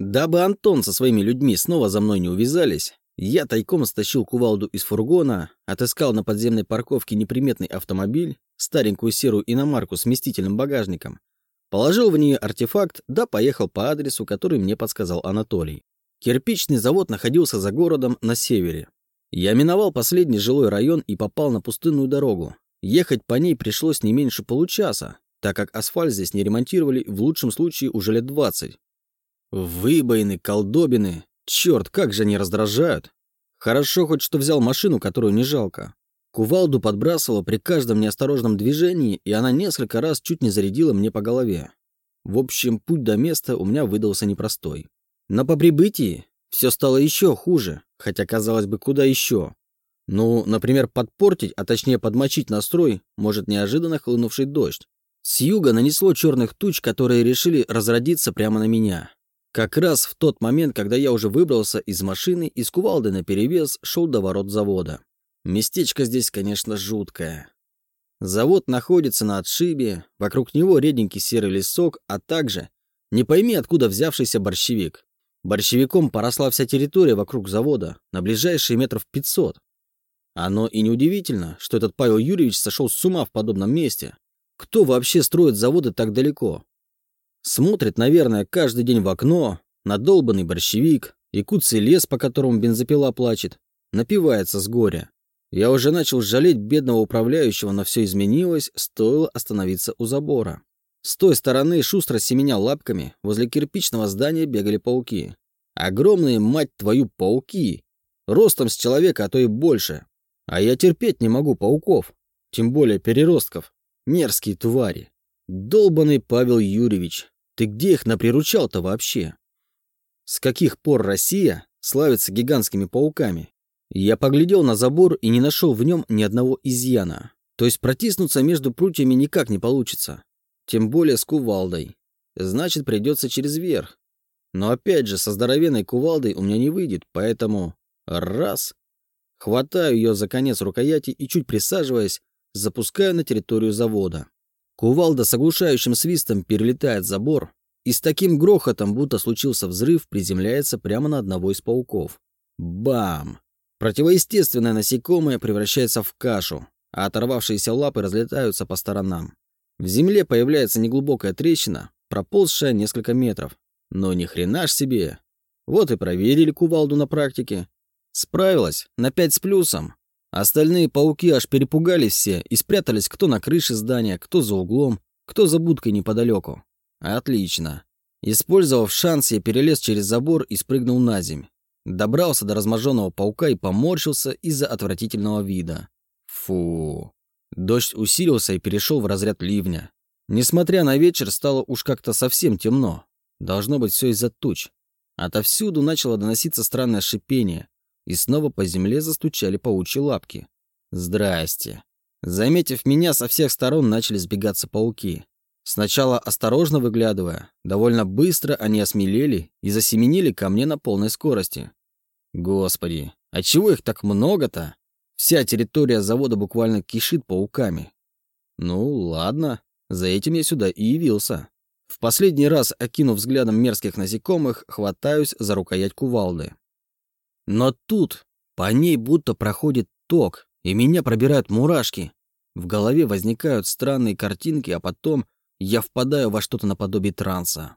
Дабы Антон со своими людьми снова за мной не увязались, я тайком стащил кувалду из фургона, отыскал на подземной парковке неприметный автомобиль, старенькую серую иномарку с вместительным багажником, положил в нее артефакт, да поехал по адресу, который мне подсказал Анатолий. Кирпичный завод находился за городом на севере. Я миновал последний жилой район и попал на пустынную дорогу. Ехать по ней пришлось не меньше получаса, так как асфальт здесь не ремонтировали в лучшем случае уже лет 20. Выбоины, колдобины. Черт, как же они раздражают. Хорошо хоть что взял машину, которую не жалко. Кувалду подбрасывала при каждом неосторожном движении, и она несколько раз чуть не зарядила мне по голове. В общем, путь до места у меня выдался непростой. Но по прибытии все стало еще хуже, хотя, казалось бы, куда еще. Ну, например, подпортить, а точнее подмочить настрой может неожиданно хлынувший дождь. С юга нанесло черных туч, которые решили разродиться прямо на меня. Как раз в тот момент, когда я уже выбрался из машины и с кувалдой наперевес шел до ворот завода. Местечко здесь, конечно, жуткое. Завод находится на отшибе, вокруг него реденький серый лесок, а также, не пойми откуда взявшийся борщевик. Борщевиком поросла вся территория вокруг завода, на ближайшие метров 500. Оно и неудивительно, что этот Павел Юрьевич сошел с ума в подобном месте. Кто вообще строит заводы так далеко? Смотрит, наверное, каждый день в окно, на долбанный борщевик, якутский лес, по которому бензопила плачет, напивается с горя. Я уже начал жалеть бедного управляющего, но все изменилось, стоило остановиться у забора. С той стороны, шустро семеня лапками, возле кирпичного здания бегали пауки. Огромные, мать твою, пауки! Ростом с человека, а то и больше. А я терпеть не могу пауков, тем более переростков. Мерзкие твари. Долбанный Павел Юрьевич, ты где их наприручал-то вообще? С каких пор Россия славится гигантскими пауками? Я поглядел на забор и не нашел в нем ни одного изъяна. То есть протиснуться между прутьями никак не получится. Тем более с кувалдой. Значит, придется через верх. Но опять же, со здоровенной кувалдой у меня не выйдет, поэтому... Раз. Хватаю ее за конец рукояти и, чуть присаживаясь, запускаю на территорию завода. Кувалда с оглушающим свистом перелетает забор и с таким грохотом, будто случился взрыв, приземляется прямо на одного из пауков. Бам! Противоестественное насекомое превращается в кашу, а оторвавшиеся лапы разлетаются по сторонам. В земле появляется неглубокая трещина, проползшая несколько метров. Но ни хрена ж себе. Вот и проверили кувалду на практике. Справилась на пять с плюсом. Остальные пауки аж перепугались все и спрятались кто на крыше здания, кто за углом, кто за будкой неподалеку. Отлично. Использовав шанс, я перелез через забор и спрыгнул на земь. Добрался до разможенного паука и поморщился из-за отвратительного вида. Фу. Дождь усилился и перешел в разряд ливня. Несмотря на вечер, стало уж как-то совсем темно. Должно быть все из-за туч. Отовсюду начало доноситься странное шипение, и снова по земле застучали паучьи лапки. Здрасте. Заметив меня, со всех сторон начали сбегаться пауки. Сначала осторожно выглядывая, довольно быстро они осмелели и засеменили ко мне на полной скорости. Господи, а чего их так много-то? Вся территория завода буквально кишит пауками. Ну, ладно, за этим я сюда и явился. В последний раз, окинув взглядом мерзких насекомых, хватаюсь за рукоять кувалды. Но тут по ней будто проходит ток, и меня пробирают мурашки. В голове возникают странные картинки, а потом я впадаю во что-то наподобие транса.